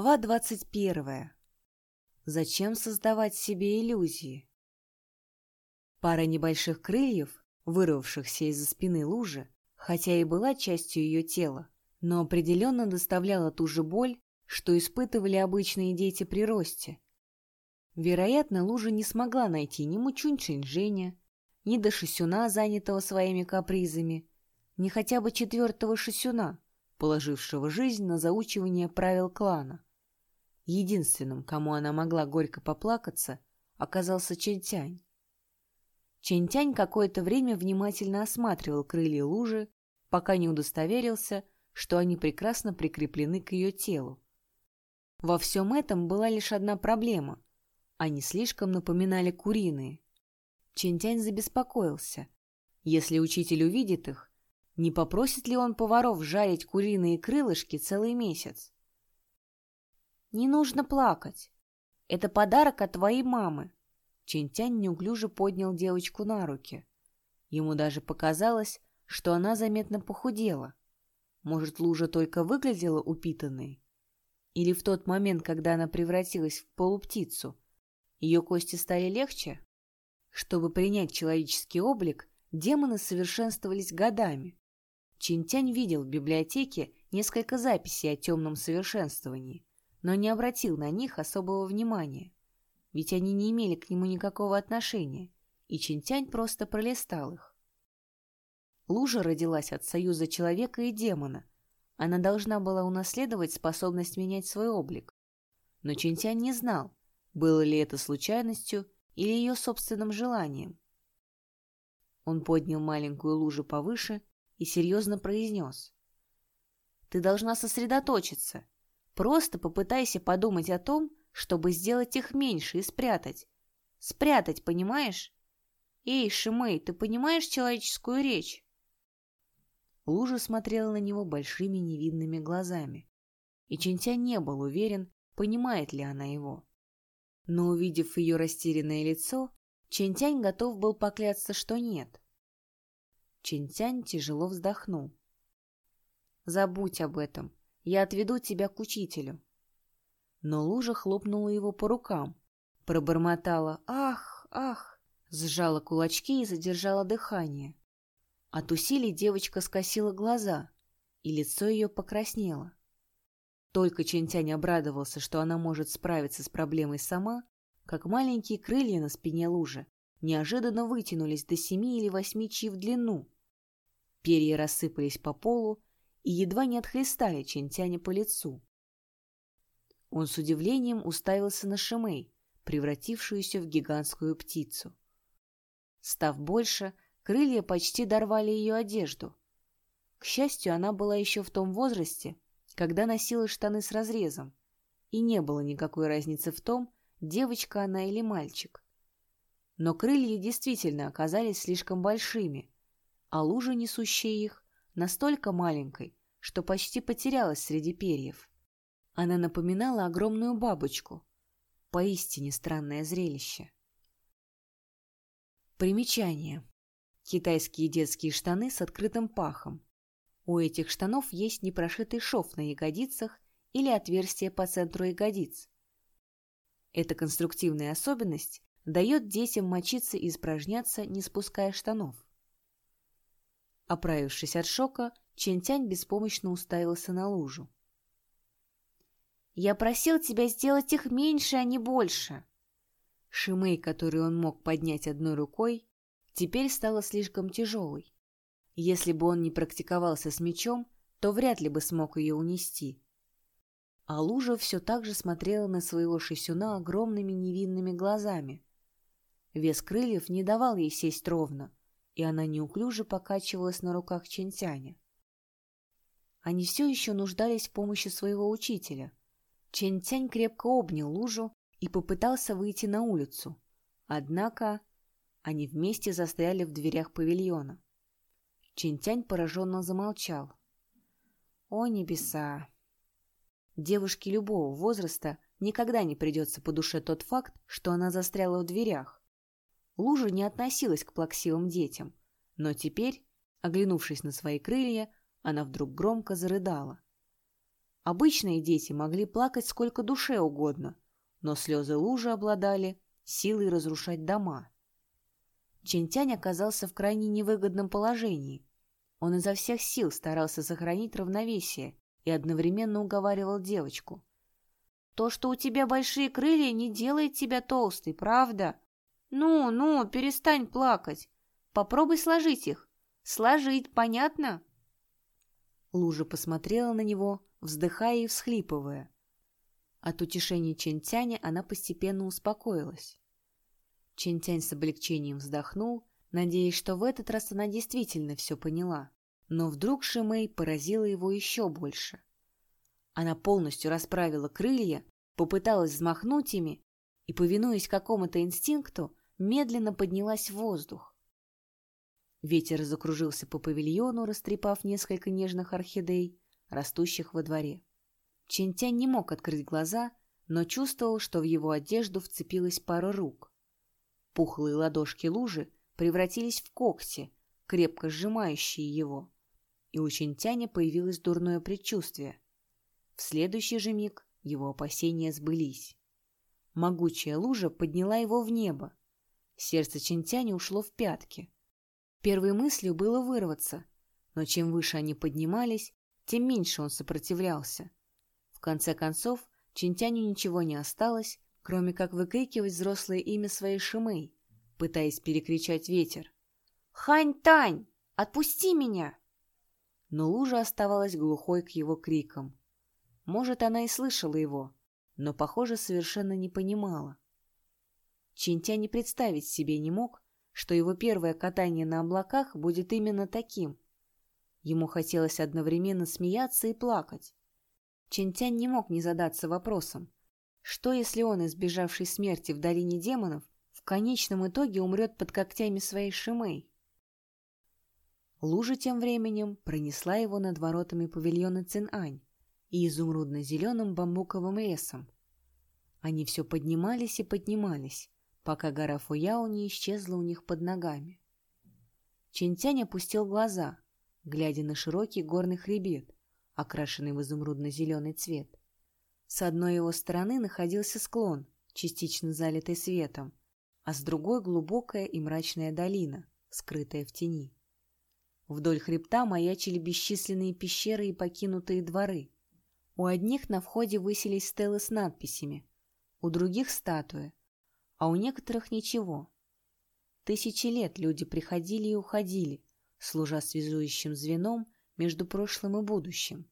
Глава двадцать первая. Зачем создавать себе иллюзии? Пара небольших крыльев, вырвавшихся из-за спины лужи, хотя и была частью ее тела, но определенно доставляла ту же боль, что испытывали обычные дети при росте. Вероятно, лужа не смогла найти ни Мучунь Женя, ни до Шисюна, занятого своими капризами, ни хотя бы четвертого Шисюна, положившего жизнь на заучивание правил клана. Единственным, кому она могла горько поплакаться, оказался Чентянь. Чентянь какое-то время внимательно осматривал крылья лужи, пока не удостоверился, что они прекрасно прикреплены к ее телу. Во всем этом была лишь одна проблема. Они слишком напоминали куриные. Чентянь забеспокоился. Если учитель увидит их, не попросит ли он поваров жарить куриные крылышки целый месяц? «Не нужно плакать. Это подарок от твоей мамы», Чинтянь неуклюже поднял девочку на руки. Ему даже показалось, что она заметно похудела. Может, лужа только выглядела упитанной? Или в тот момент, когда она превратилась в полуптицу, ее кости стали легче? Чтобы принять человеческий облик, демоны совершенствовались годами. Чинтянь видел в библиотеке несколько записей о темном совершенствовании, но не обратил на них особого внимания ведь они не имели к нему никакого отношения, и Чинтянь просто пролистал их. Лужа родилась от союза человека и демона. Она должна была унаследовать способность менять свой облик. Но Чинтянь не знал, было ли это случайностью или ее собственным желанием. Он поднял маленькую лужу повыше и серьезно произнес. «Ты должна сосредоточиться. Просто попытайся подумать о том, чтобы сделать их меньше и спрятать. Спрятать, понимаешь? Эй, Шимей, ты понимаешь человеческую речь? Лужа смотрела на него большими невинными глазами. И Чинтя не был уверен, понимает ли она его. Но увидев ее растерянное лицо, Чинтянь готов был поклясться, что нет. Чинтянь тяжело вздохнул. «Забудь об этом. Я отведу тебя к учителю но лужа хлопнула его по рукам, пробормотала «Ах, ах!», сжала кулачки и задержала дыхание. От усилий девочка скосила глаза, и лицо ее покраснело. Только Чентянь обрадовался, что она может справиться с проблемой сама, как маленькие крылья на спине лужи неожиданно вытянулись до семи или восьми чи в длину. Перья рассыпались по полу и едва не отхлестали Чентяня по лицу. Он с удивлением уставился на Шимей, превратившуюся в гигантскую птицу. Став больше, крылья почти дорвали ее одежду. К счастью, она была еще в том возрасте, когда носила штаны с разрезом, и не было никакой разницы в том, девочка она или мальчик. Но крылья действительно оказались слишком большими, а лужа, несущая их, настолько маленькой, что почти потерялась среди перьев. Она напоминала огромную бабочку. Поистине странное зрелище. Примечание. Китайские детские штаны с открытым пахом. У этих штанов есть непрошитый шов на ягодицах или отверстие по центру ягодиц. Эта конструктивная особенность дает детям мочиться и испражняться, не спуская штанов. Оправившись от шока, Чентянь беспомощно уставился на лужу. Я просил тебя сделать их меньше, а не больше. Шимей, который он мог поднять одной рукой, теперь стала слишком тяжелой. Если бы он не практиковался с мечом, то вряд ли бы смог ее унести. А лужа все так же смотрела на своего шисюна огромными невинными глазами. Вес крыльев не давал ей сесть ровно, и она неуклюже покачивалась на руках Чентяня. Они все еще нуждались в помощи своего учителя — Чэнь-Тянь крепко обнял лужу и попытался выйти на улицу. Однако они вместе застряли в дверях павильона. Чэнь-Тянь пораженно замолчал. О небеса! Девушке любого возраста никогда не придется по душе тот факт, что она застряла в дверях. Лужа не относилась к плаксивым детям, но теперь, оглянувшись на свои крылья, она вдруг громко зарыдала. Обычные дети могли плакать сколько душе угодно, но слезы лужи обладали силой разрушать дома. Чентянь оказался в крайне невыгодном положении. Он изо всех сил старался сохранить равновесие и одновременно уговаривал девочку. «То, что у тебя большие крылья, не делает тебя толстой, правда? Ну, ну, перестань плакать. Попробуй сложить их. Сложить, понятно?» Лужа посмотрела на него, вздыхая и всхлипывая. От утешения Чентяня она постепенно успокоилась. Чентянь с облегчением вздохнул, надеясь, что в этот раз она действительно все поняла. Но вдруг Шимей поразила его еще больше. Она полностью расправила крылья, попыталась взмахнуть ими и, повинуясь какому-то инстинкту, медленно поднялась в воздух. Ветер закружился по павильону, растрепав несколько нежных орхидей, растущих во дворе. Чентянь не мог открыть глаза, но чувствовал, что в его одежду вцепилась пара рук. Пухлые ладошки лужи превратились в когти, крепко сжимающие его, и у Чентяня появилось дурное предчувствие. В следующий же миг его опасения сбылись. Могучая лужа подняла его в небо. Сердце Чентяня ушло в пятки. Первой мыслью было вырваться, но чем выше они поднимались, тем меньше он сопротивлялся. В конце концов, Чинтяню ничего не осталось, кроме как выкрикивать взрослое имя своей Шимэй, пытаясь перекричать ветер. «Хань-Тань! Отпусти меня!» Но лужа оставалась глухой к его крикам. Может, она и слышала его, но, похоже, совершенно не понимала. Чинтя не представить себе не мог, что его первое катание на облаках будет именно таким — Ему хотелось одновременно смеяться и плакать. Чентянь не мог не задаться вопросом, что если он, избежавший смерти в долине демонов, в конечном итоге умрет под когтями своей Шимей? Лужа тем временем пронесла его над воротами павильона Цинань и изумрудно-зеленым бамбуковым лесом. Они все поднимались и поднимались, пока гора Фуяо не исчезла у них под ногами. Чентянь опустил глаза — глядя на широкий горный хребет, окрашенный в изумрудно-зеленый цвет. С одной его стороны находился склон, частично залитый светом, а с другой глубокая и мрачная долина, скрытая в тени. Вдоль хребта маячили бесчисленные пещеры и покинутые дворы. У одних на входе высились стелы с надписями, у других — статуи, а у некоторых ничего. Тысячи лет люди приходили и уходили, служа связующим звеном между прошлым и будущим.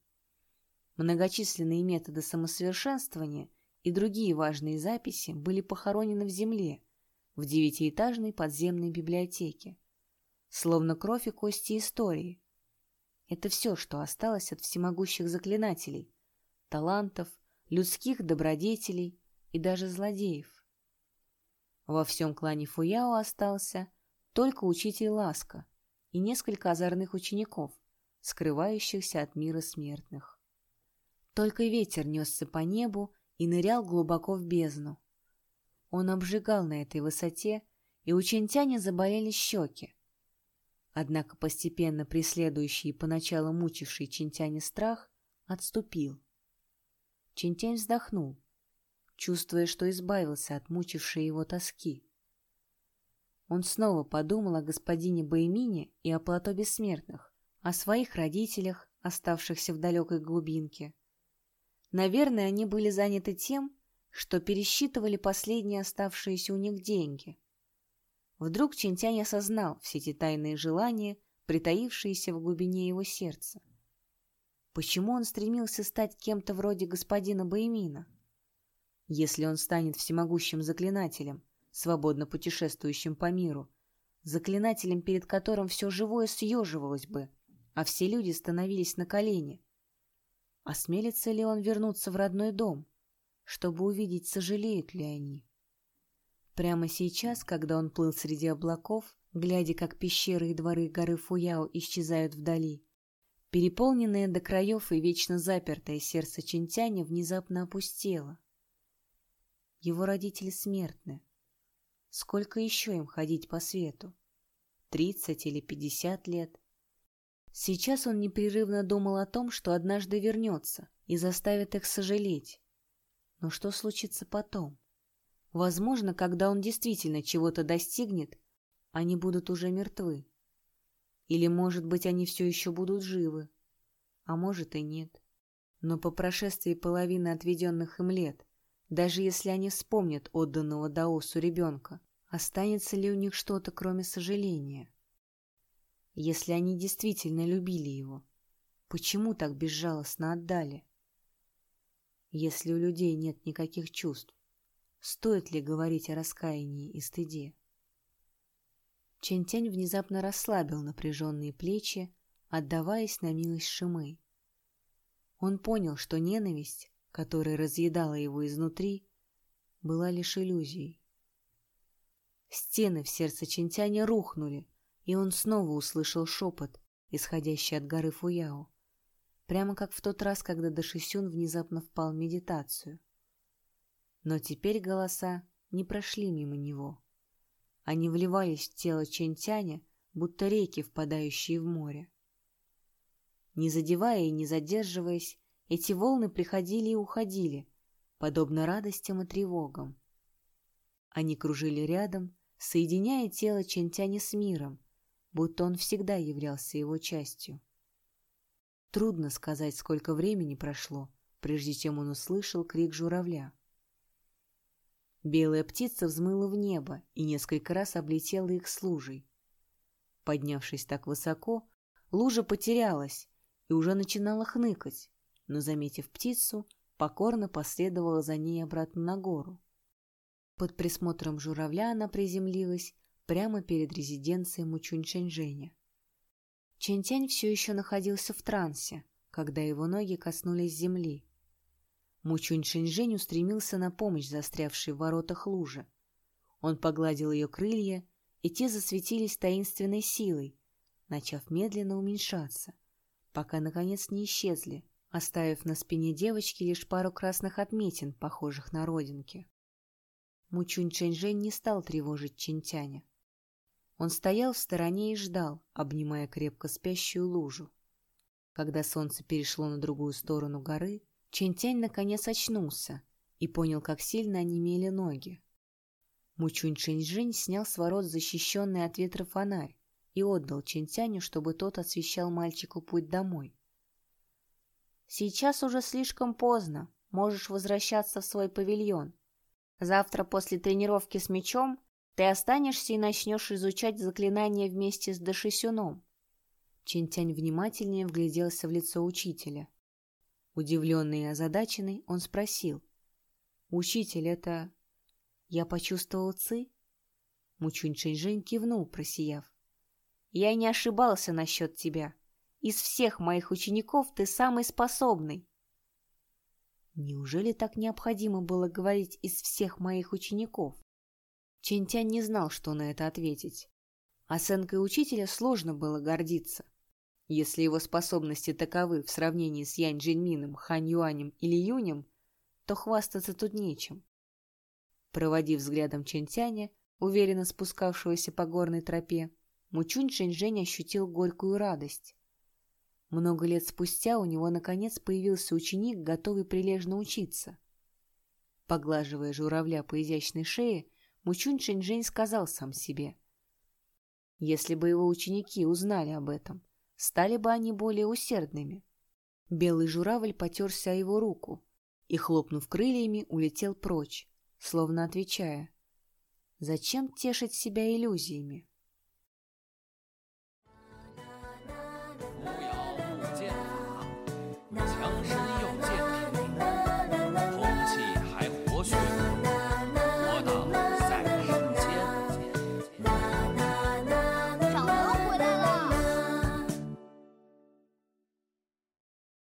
Многочисленные методы самосовершенствования и другие важные записи были похоронены в земле, в девятиэтажной подземной библиотеке. Словно кровь и кости истории. Это все, что осталось от всемогущих заклинателей, талантов, людских добродетелей и даже злодеев. Во всем клане Фуяо остался только учитель Ласка, и несколько озорных учеников, скрывающихся от мира смертных. Только ветер несся по небу и нырял глубоко в бездну. Он обжигал на этой высоте, и у Чентяня заболели щеки. Однако постепенно преследующий и поначалу мучивший Чентяня страх отступил. Чентянь вздохнул, чувствуя, что избавился от мучившей его тоски. Он снова подумал о господине Баймине и о плато бессмертных, о своих родителях, оставшихся в далекой глубинке. Наверное, они были заняты тем, что пересчитывали последние оставшиеся у них деньги. Вдруг Чинтянь осознал все эти тайные желания, притаившиеся в глубине его сердца. Почему он стремился стать кем-то вроде господина Баймина? Если он станет всемогущим заклинателем, свободно путешествующим по миру, заклинателем, перед которым все живое съеживалось бы, а все люди становились на колени. Осмелится ли он вернуться в родной дом, чтобы увидеть, сожалеют ли они? Прямо сейчас, когда он плыл среди облаков, глядя, как пещеры и дворы горы Фуяо исчезают вдали, переполненное до краев и вечно запертое сердце Чинтяня внезапно опустело. Его родители смертны. Сколько еще им ходить по свету? Тридцать или пятьдесят лет? Сейчас он непрерывно думал о том, что однажды вернется и заставит их сожалеть. Но что случится потом? Возможно, когда он действительно чего-то достигнет, они будут уже мертвы. Или, может быть, они все еще будут живы, а может и нет. Но по прошествии половины отведенных им лет, даже если они вспомнят отданного Даосу ребенка, останется ли у них что-то, кроме сожаления? Если они действительно любили его, почему так безжалостно отдали? Если у людей нет никаких чувств, стоит ли говорить о раскаянии и стыде? Чентянь внезапно расслабил напряженные плечи, отдаваясь на милость Шимы. Он понял, что ненависть, которая разъедала его изнутри, была лишь иллюзией. Стены в сердце Чентяня рухнули, и он снова услышал шепот, исходящий от горы Фуяо, прямо как в тот раз, когда Дашисюн внезапно впал в медитацию. Но теперь голоса не прошли мимо него. Они вливались в тело Чентяня, будто реки, впадающие в море. Не задевая и не задерживаясь, эти волны приходили и уходили, подобно радостям и тревогам. Они кружили рядом, соединяя тело Чентяня с миром, будто он всегда являлся его частью. Трудно сказать, сколько времени прошло, прежде чем он услышал крик журавля. Белая птица взмыла в небо и несколько раз облетела их с лужей. Поднявшись так высоко, лужа потерялась и уже начинала хныкать, но, заметив птицу, покорно последовала за ней обратно на гору. Под присмотром журавля она приземлилась прямо перед резиденцией Мучунь-Шэньжэня. Чентянь все еще находился в трансе, когда его ноги коснулись земли. Мучунь-Шэньжэнь устремился на помощь застрявшей в воротах луже. Он погладил ее крылья, и те засветились таинственной силой, начав медленно уменьшаться, пока, наконец, не исчезли, оставив на спине девочки лишь пару красных отметин, похожих на родинки. Мучунь Чэньжэнь не стал тревожить Чинтяня. Он стоял в стороне и ждал, обнимая крепко спящую лужу. Когда солнце перешло на другую сторону горы, Чентянь наконец очнулся и понял, как сильно онемели ноги. Мучунь Чэньжэнь снял с ворот защищенный от ветра фонарь и отдал Чентяню, чтобы тот освещал мальчику путь домой. «Сейчас уже слишком поздно, можешь возвращаться в свой павильон», Завтра после тренировки с мечом ты останешься и начнешь изучать заклинания вместе с Дашисюном. Чинтянь внимательнее вгляделся в лицо учителя. Удивленный и озадаченный, он спросил. «Учитель, это...» «Я почувствовал ци?» Мучунь Чэньжэнь кивнул, просияв. «Я не ошибался насчет тебя. Из всех моих учеников ты самый способный. Неужели так необходимо было говорить из всех моих учеников? Чентянь не знал, что на это ответить. Оценкой учителя сложно было гордиться. Если его способности таковы в сравнении с Янь Джиньмином, Хань Юанем или Юнем, то хвастаться тут нечем. Проводив взглядом Чентяня, уверенно спускавшегося по горной тропе, Мучунь Шэньчжэнь ощутил горькую радость. Много лет спустя у него, наконец, появился ученик, готовый прилежно учиться. Поглаживая журавля по изящной шее, Мучунь Чэньчжэнь сказал сам себе. Если бы его ученики узнали об этом, стали бы они более усердными. Белый журавль потерся о его руку и, хлопнув крыльями, улетел прочь, словно отвечая. Зачем тешить себя иллюзиями?